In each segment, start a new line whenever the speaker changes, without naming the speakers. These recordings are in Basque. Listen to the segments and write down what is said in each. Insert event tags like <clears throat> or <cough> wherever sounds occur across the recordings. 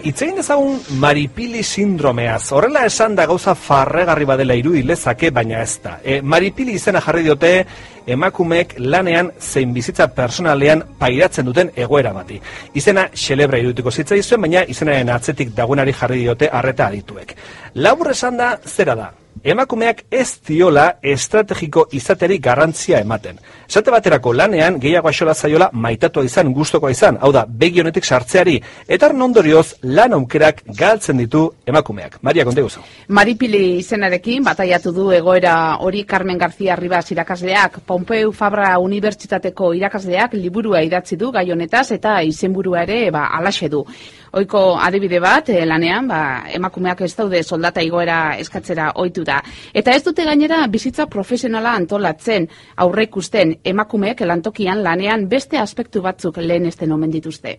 Itzein dezagun maripili sindromeaz. Horrela esan da gauza farregarri badela irudilezake, baina ez da. E, maripili izena jarri diote emakumeek lanean zein bizitza personalean pairatzen duten egoera bati. Izena xelebra irudituko zitzaizuen, baina izenaren atzetik dagoenari jarri diote arreta adituek. Labur esan da, zera da, emakumeak ez diola estrategiko izateri garrantzia ematen. Esate baterako lanean gehiago aixola zaiola maitatua izan, gustokoa izan, hau da, begi honetik sartzeari, eta ondorioz lan aukerak galtzen ditu emakumeak. Maria, konte guzu.
Maripili izenarekin, bataiatu du egoera hori Carmen García Ribas irakasleak, Pompeu Fabra Unibertsitateko irakasleak liburua idatzi du gai honetaz eta izenburua ere ba, alaxe du. Oiko adibide bat, eh, lanean, ba, emakumeak ez daude soldata igoera eskatzera ohitu da. Eta ez dute gainera bizitza profesionala antolatzen, aurre ikusten emakumeek lantokian lanean beste aspektu batzuk lehen esten omen dituzte.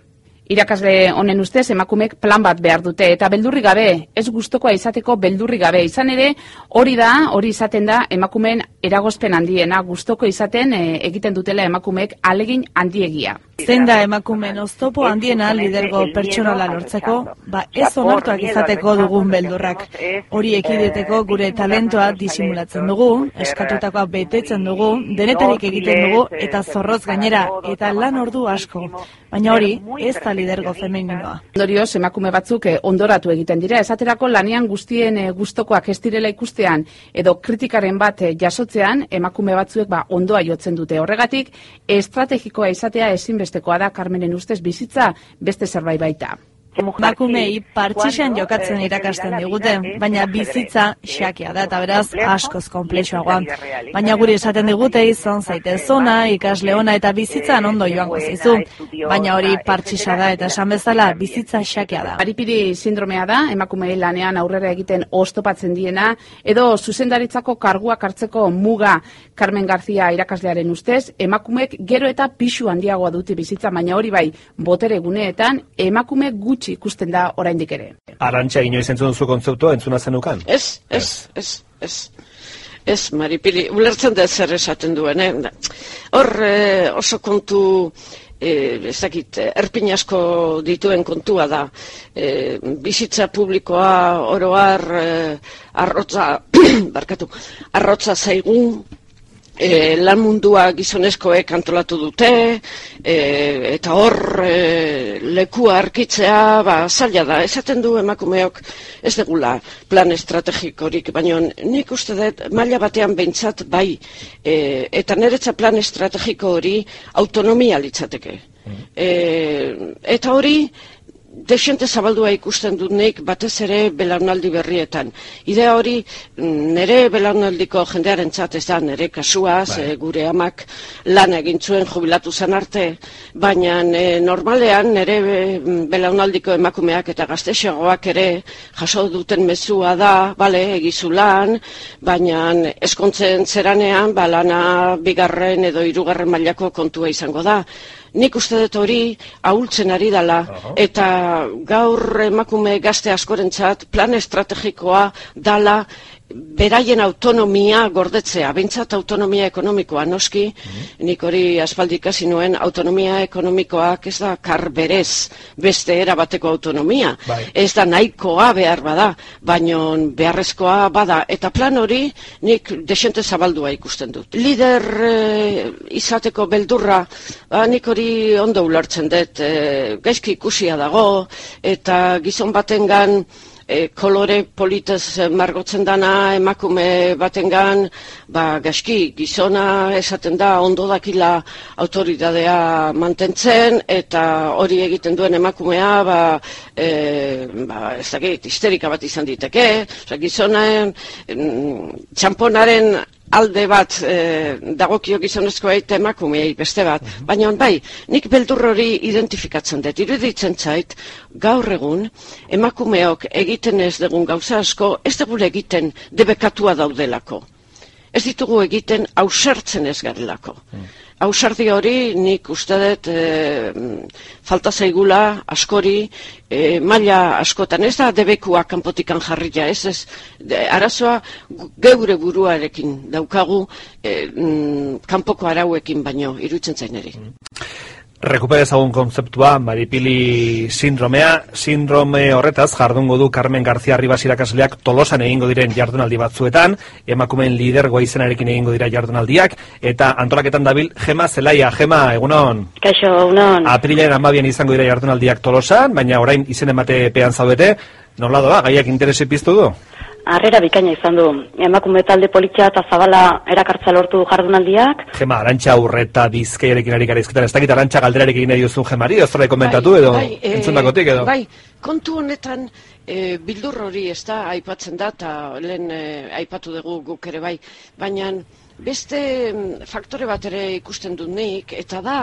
Irakasle honen ustez emakumek plan bat behar dute eta beldurri gabe, ez gustokoa izateko beldurri gabe. Izan ere, hori da, hori izaten da emakumeen eragozpen handiena, gustoko izaten eh, egiten dutela emakumeek alegin handiegia.
Zein da emakumen oztopo handiena lidergo pertsonala lortzeko, ba ez onartuak izateko dugun beldurrak. Hori ekideteko gure talentoa disimulatzen dugu, eskatutakoa betetzen dugu, denetarik egiten dugu eta zorroz gainera eta lan ordu asko. Baina hori, ez da lidergo femeninoa.
Ondorioz, emakume batzuk eh, ondoratu egiten dira. Esaterako lanean guztien eh, gustokoak ez direla ikustean edo kritikaren bat eh, jasotzean, emakume batzuek ba, ondoa jotzen dute. Horregatik, estrategikoa izatea ezinbestekoa da Carmenen ustez bizitza beste zerbait baita.
Emakumei partxixan jokatzen irakasten digute, baina bizitza xakia da eta beraz askoz komplexuagoa. Baina guri esaten digute izan zaite zona, ikasle ona eta bizitzan ondo joango zizu. Baina hori partxisa da eta esan bezala bizitza xakia da.
Aripiri sindromea da, emakumei lanean aurrera egiten ostopatzen diena, edo zuzendaritzako karguak hartzeko muga Carmen García irakaslearen ustez, emakumek gero eta pixu handiagoa dute bizitza, baina hori bai, botere guneetan, emakume gutxi gutxi ikusten da oraindik ere.
Arantxa inoiz entzun zu kontzeptua entzuna zenukan?
Ez, ez, ez, ez. Ez, Maripili, ulertzen da zer esaten duen, eh? Hor eh, oso kontu, eh, ez dakit, erpin asko dituen kontua da. Eh, bizitza publikoa oroar eh, arrotza, <clears throat> barkatu, arrotza zaigun, e, lan mundua gizonezkoek antolatu dute, e, eta hor e, lekua arkitzea, ba, zaila da, esaten du emakumeok ez degula plan estrategikorik, baina nik uste dut maila batean behintzat bai, e, eta niretza plan estrategiko hori autonomia litzateke. Mm. E, eta hori, desente zabaldua ikusten dut nik batez ere belaunaldi berrietan. Idea hori nere belaunaldiko jendearen ez da nere kasuaz bai. gure amak lan egin zuen jubilatu zen arte, baina e, normalean nere belaunaldiko emakumeak eta gaztexeagoak ere jaso duten mezua da, bale, egizu lan, baina eskontzen zeranean, balana bigarren edo hirugarren mailako kontua izango da. Nik uste dut hori ahultzen ari dela eta gaur emakume gazte askorentzat plan estrategikoa dala beraien autonomia gordetzea, bintzat autonomia ekonomikoa, noski, mm nik hori aspaldik hasi nuen, autonomia ekonomikoak ez da karberez beste erabateko autonomia, bai. ez da nahikoa behar bada, baino beharrezkoa bada, eta plan hori nik desente zabaldua ikusten dut. Lider e, izateko beldurra, ba, nik hori ondo ulertzen dut, e, gaizki ikusia dago, eta gizon batengan, e, kolore politez margotzen dana emakume batengan ba gaski gizona esaten da ondo dakila autoridadea mantentzen eta hori egiten duen emakumea ba, e, ba ez dakit histerika bat izan diteke. Osea gizonaen txamponaren alde bat e, dagokio gizonezkoa eta emakumeei beste bat, mhm. baina bai, nik beldur hori identifikatzen dut, iruditzen zait, gaur egun, emakumeok egiten ez dugun gauza asko, ez dugu egiten debekatua daudelako. Ez ditugu egiten ausertzen ez garelako. Mhm. Ausardi hori nik uste dut e, falta zaigula askori e, maila askotan. Ez da debekua kanpotikan jarria, ez ez. arazoa geure buruarekin daukagu e, kanpoko arauekin baino, irutzen zaineri.
Rekupere ezagun konzeptua, Maripili sindromea, sindrome horretaz jardungo du Carmen García Ribas irakasleak tolosan egingo diren jardunaldi batzuetan, emakumen lidergoa izenarekin egingo dira jardunaldiak, eta antolaketan dabil, Gema Zelaia, Gema, egunon?
Kaixo, egunon.
Aprilaren amabien izango dira jardunaldiak tolosan, baina orain izen emate pean zaudete, nola doa, gaiak interesi piztu du?
Arrera bikaina izan du. Emakume talde politxa eta zabala erakartza lortu jardunaldiak.
Gema, arantxa urreta bizkaiarekin ari gara izketan, ez dakit arantxa galderarekin egin duzun gemari, ez komentatu edo, bai, e, entzundakotik edo?
Bai, kontu honetan e, bildur hori ez da aipatzen da, eta lehen e, aipatu dugu guk ere bai, baina beste mm, faktore bat ere ikusten dut nik, eta da,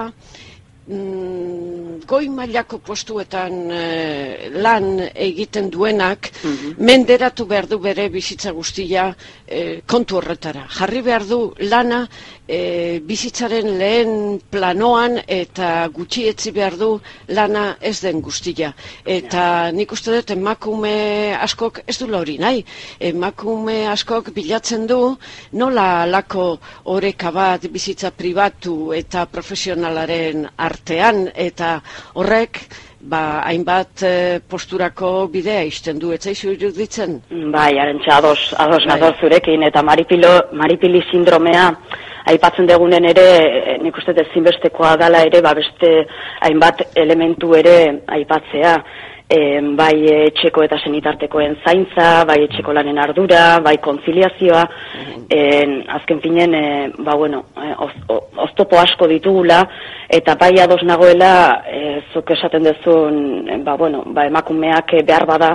mm, goi mailako postuetan eh, lan egiten duenak mhm. menderatu behar du bere bizitza guztia e, kontu horretara. Jarri behar du lana e, bizitzaren lehen planoan eta gutxi etzi behar du lana ez den guztia. Eta nik uste dut emakume askok ez du hori nahi. Emakume askok bilatzen du nola lako oreka bat bizitza pribatu eta profesionalaren artean eta horrek ba, hainbat e, posturako bidea izten du, etzaizu iruditzen?
Bai, arentxa, ados, ados, bai. ados zurekin, eta maripilo, maripili sindromea, aipatzen degunen ere, e, nik uste zinbestekoa dala ere, ba, beste hainbat elementu ere aipatzea, e, bai etxeko eta senitartekoen zaintza, bai etxeko lanen ardura, bai konziliazioa, e, azken finen, e, ba, bueno, e, oztopo asko ditugula, eta bai ados nagoela, e, zuk esaten dezun, ba, bueno, ba, emakumeak behar bada,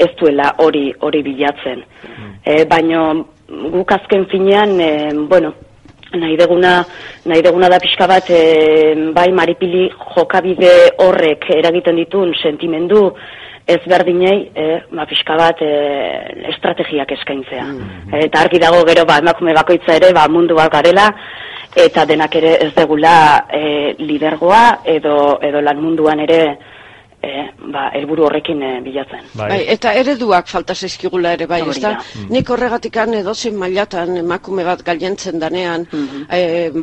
ez duela hori hori bilatzen. E, baino guk azken finean, e, bueno, nahi deguna, nahi deguna da pixka bat e, bai maripili jokabide horrek eragiten ditun sentimendu ezberdinei e, ba, pixka bat e, estrategiak eskaintzea. Mm Eta argi dago gero ba, emakume bakoitza ere ba, mundu bat garela eta denak ere ez degula e, lidergoa edo, edo lan munduan ere e, ba, elburu horrekin e, bilatzen.
Bai. bai. eta ereduak falta zaizkigula ere bai, ezta? Mm. Nik horregatik edozen mailatan emakume bat galientzen danean, mm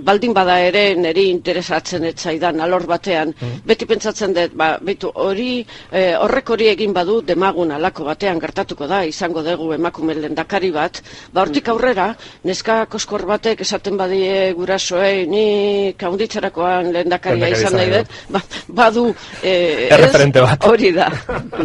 baldin bada ere neri interesatzen etzaidan alor batean, mm. beti pentsatzen dut, ba, betu, hori, e, horrek hori egin badu demagun alako batean gertatuko da, izango dugu emakume lendakari bat, ba, hortik mm. aurrera, neska koskor batek esaten badie gurasoei, ni kaunditzerakoan lendakaria izan nahi dut, ba, badu,
e, ez,
Hori da.